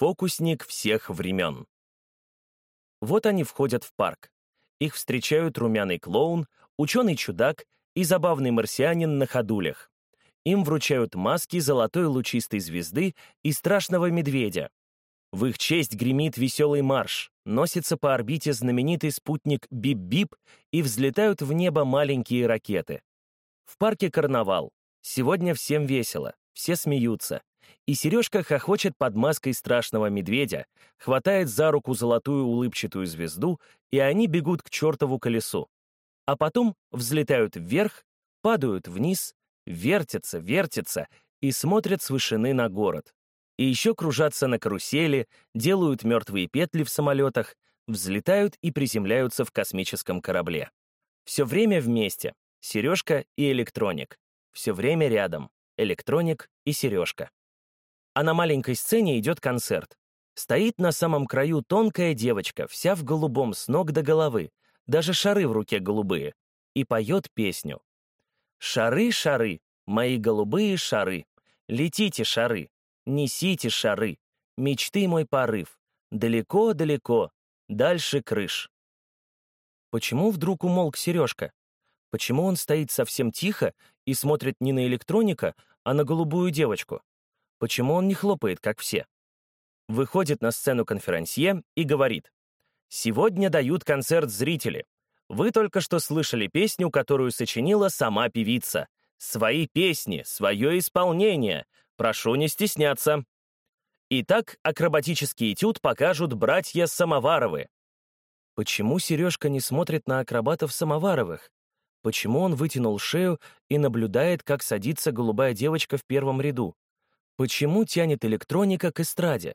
Фокусник всех времен. Вот они входят в парк. Их встречают румяный клоун, ученый-чудак и забавный марсианин на ходулях. Им вручают маски золотой лучистой звезды и страшного медведя. В их честь гремит веселый марш, носится по орбите знаменитый спутник Бип-Бип и взлетают в небо маленькие ракеты. В парке карнавал. Сегодня всем весело, все смеются. И Сережка хохочет под маской страшного медведя, хватает за руку золотую улыбчатую звезду, и они бегут к чертову колесу. А потом взлетают вверх, падают вниз, вертятся, вертятся и смотрят с вышины на город. И еще кружатся на карусели, делают мертвые петли в самолетах, взлетают и приземляются в космическом корабле. Все время вместе. Сережка и электроник. Все время рядом. Электроник и Сережка. А на маленькой сцене идет концерт. Стоит на самом краю тонкая девочка, вся в голубом с ног до головы, даже шары в руке голубые, и поет песню. «Шары, шары, мои голубые шары, летите, шары, несите шары, мечты мой порыв, далеко-далеко, дальше крыш». Почему вдруг умолк Сережка? Почему он стоит совсем тихо и смотрит не на электроника, а на голубую девочку? Почему он не хлопает, как все? Выходит на сцену конферансье и говорит, «Сегодня дают концерт зрители. Вы только что слышали песню, которую сочинила сама певица. Свои песни, свое исполнение. Прошу не стесняться». Итак, акробатический этюд покажут братья Самоваровы. Почему Сережка не смотрит на акробатов Самоваровых? Почему он вытянул шею и наблюдает, как садится голубая девочка в первом ряду? Почему тянет электроника к эстраде?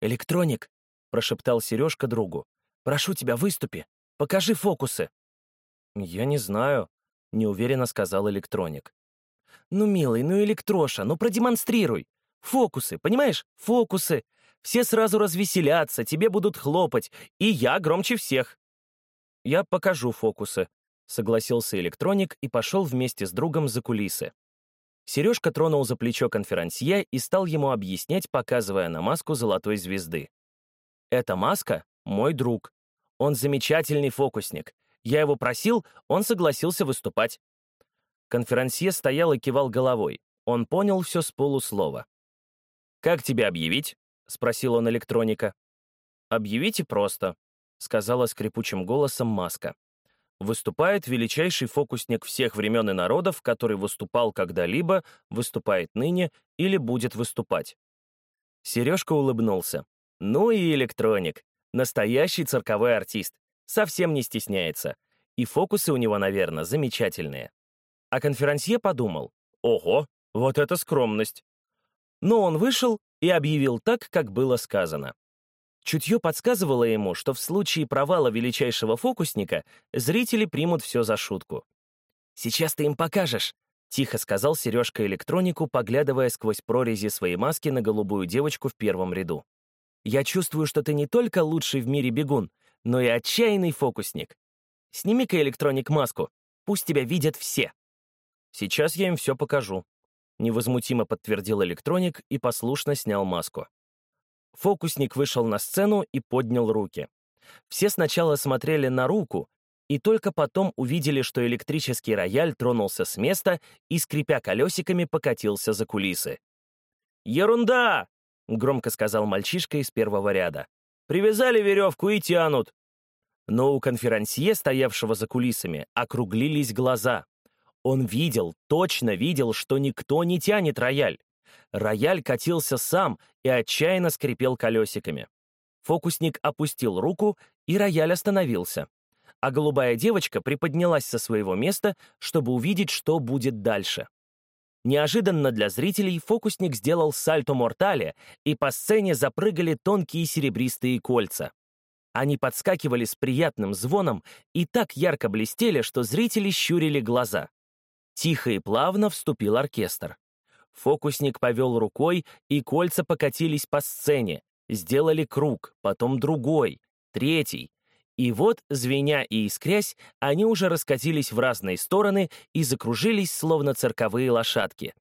«Электроник», — прошептал Сережка другу, — «прошу тебя, выступи, покажи фокусы». «Я не знаю», — неуверенно сказал электроник. «Ну, милый, ну, электроша, ну, продемонстрируй. Фокусы, понимаешь, фокусы. Все сразу развеселятся, тебе будут хлопать, и я громче всех». «Я покажу фокусы», — согласился электроник и пошел вместе с другом за кулисы. Сережка тронул за плечо конферансье и стал ему объяснять, показывая на маску золотой звезды. «Эта маска — мой друг. Он замечательный фокусник. Я его просил, он согласился выступать». Конферансье стоял и кивал головой. Он понял все с полуслова. «Как тебе объявить?» — спросил он электроника. «Объявите просто», — сказала скрипучим голосом маска выступает величайший фокусник всех времен и народов, который выступал когда-либо, выступает ныне или будет выступать. Сережка улыбнулся. Ну и электроник. Настоящий цирковой артист. Совсем не стесняется. И фокусы у него, наверное, замечательные. А конферансье подумал, ого, вот это скромность. Но он вышел и объявил так, как было сказано. Чутье подсказывало ему, что в случае провала величайшего фокусника зрители примут все за шутку. «Сейчас ты им покажешь», — тихо сказал Сережка электронику, поглядывая сквозь прорези своей маски на голубую девочку в первом ряду. «Я чувствую, что ты не только лучший в мире бегун, но и отчаянный фокусник. Сними-ка электроник маску, пусть тебя видят все». «Сейчас я им все покажу», — невозмутимо подтвердил электроник и послушно снял маску. Фокусник вышел на сцену и поднял руки. Все сначала смотрели на руку, и только потом увидели, что электрический рояль тронулся с места и, скрипя колесиками, покатился за кулисы. «Ерунда!» — громко сказал мальчишка из первого ряда. «Привязали веревку и тянут!» Но у конферансье, стоявшего за кулисами, округлились глаза. Он видел, точно видел, что никто не тянет рояль. Рояль катился сам и отчаянно скрипел колесиками. Фокусник опустил руку, и рояль остановился. А голубая девочка приподнялась со своего места, чтобы увидеть, что будет дальше. Неожиданно для зрителей фокусник сделал сальто мортале, и по сцене запрыгали тонкие серебристые кольца. Они подскакивали с приятным звоном и так ярко блестели, что зрители щурили глаза. Тихо и плавно вступил оркестр. Фокусник повел рукой, и кольца покатились по сцене, сделали круг, потом другой, третий. И вот, звеня и искрясь, они уже раскатились в разные стороны и закружились, словно цирковые лошадки.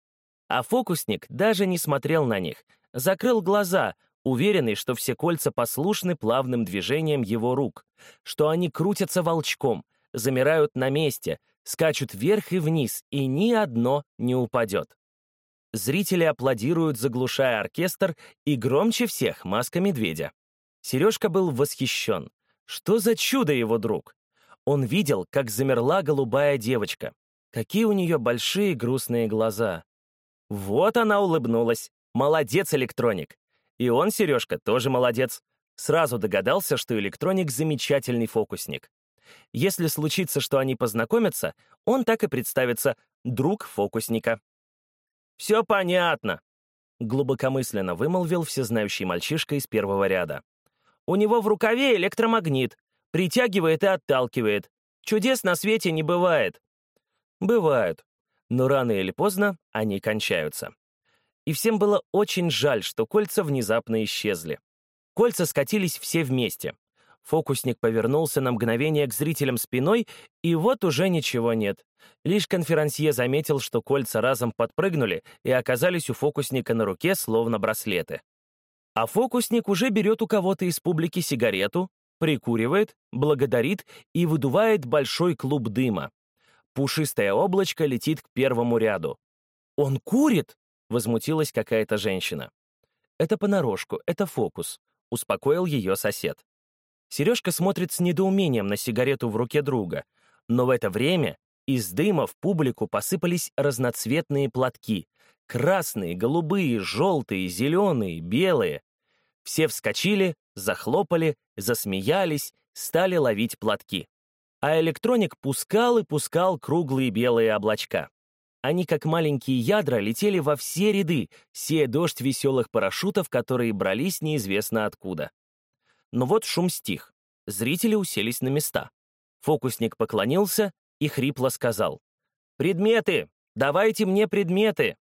А фокусник даже не смотрел на них, закрыл глаза, уверенный, что все кольца послушны плавным движениям его рук, что они крутятся волчком, замирают на месте, скачут вверх и вниз, и ни одно не упадет. Зрители аплодируют, заглушая оркестр, и громче всех маска медведя. Сережка был восхищен. Что за чудо его друг? Он видел, как замерла голубая девочка. Какие у нее большие грустные глаза. Вот она улыбнулась. Молодец, электроник. И он, Сережка, тоже молодец. Сразу догадался, что электроник — замечательный фокусник. Если случится, что они познакомятся, он так и представится «друг фокусника». «Все понятно», — глубокомысленно вымолвил всезнающий мальчишка из первого ряда. «У него в рукаве электромагнит, притягивает и отталкивает. Чудес на свете не бывает». «Бывают, но рано или поздно они кончаются». И всем было очень жаль, что кольца внезапно исчезли. Кольца скатились все вместе. Фокусник повернулся на мгновение к зрителям спиной, и вот уже ничего нет. Лишь конферансье заметил, что кольца разом подпрыгнули и оказались у фокусника на руке, словно браслеты. А фокусник уже берет у кого-то из публики сигарету, прикуривает, благодарит и выдувает большой клуб дыма. Пушистое облачко летит к первому ряду. «Он курит!» — возмутилась какая-то женщина. «Это понарошку, это фокус», — успокоил ее сосед. Сережка смотрит с недоумением на сигарету в руке друга, но в это время из дыма в публику посыпались разноцветные платки. Красные, голубые, желтые, зеленые, белые. Все вскочили, захлопали, засмеялись, стали ловить платки. А электроник пускал и пускал круглые белые облачка. Они, как маленькие ядра, летели во все ряды, сея дождь веселых парашютов, которые брались неизвестно откуда. Но вот шум стих. Зрители уселись на места. Фокусник поклонился и хрипло сказал. «Предметы! Давайте мне предметы!»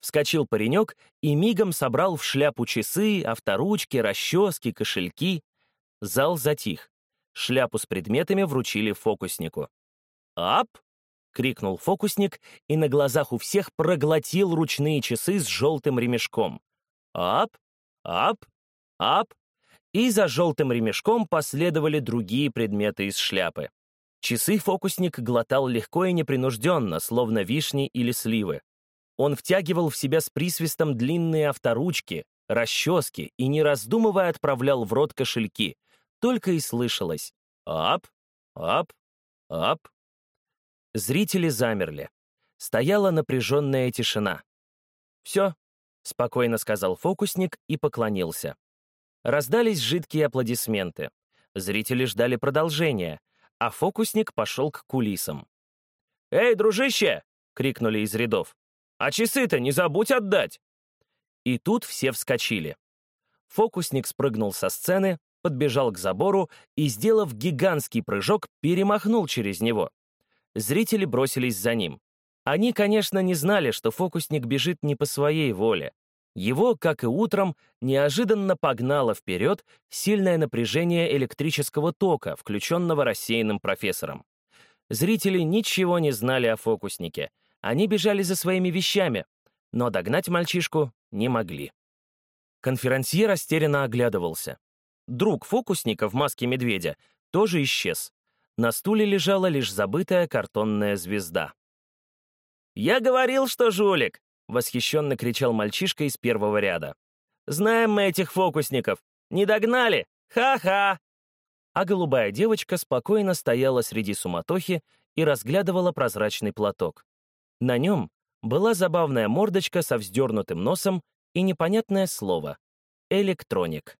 Вскочил паренек и мигом собрал в шляпу часы, авторучки, расчески, кошельки. Зал затих. Шляпу с предметами вручили фокуснику. «Ап!» — крикнул фокусник и на глазах у всех проглотил ручные часы с желтым ремешком. «Ап! Ап! Ап!» и за желтым ремешком последовали другие предметы из шляпы. Часы фокусник глотал легко и непринужденно, словно вишни или сливы. Он втягивал в себя с присвистом длинные авторучки, расчески и, не раздумывая, отправлял в рот кошельки. Только и слышалось «ап, ап, ап». Зрители замерли. Стояла напряженная тишина. «Все», — спокойно сказал фокусник и поклонился. Раздались жидкие аплодисменты. Зрители ждали продолжения, а фокусник пошел к кулисам. «Эй, дружище!» — крикнули из рядов. «А часы-то не забудь отдать!» И тут все вскочили. Фокусник спрыгнул со сцены, подбежал к забору и, сделав гигантский прыжок, перемахнул через него. Зрители бросились за ним. Они, конечно, не знали, что фокусник бежит не по своей воле. Его, как и утром, неожиданно погнало вперед сильное напряжение электрического тока, включенного рассеянным профессором. Зрители ничего не знали о фокуснике. Они бежали за своими вещами, но догнать мальчишку не могли. Конферансье растерянно оглядывался. Друг фокусника в маске медведя тоже исчез. На стуле лежала лишь забытая картонная звезда. «Я говорил, что жулик!» — восхищенно кричал мальчишка из первого ряда. «Знаем мы этих фокусников! Не догнали! Ха-ха!» А голубая девочка спокойно стояла среди суматохи и разглядывала прозрачный платок. На нем была забавная мордочка со вздернутым носом и непонятное слово — «электроник».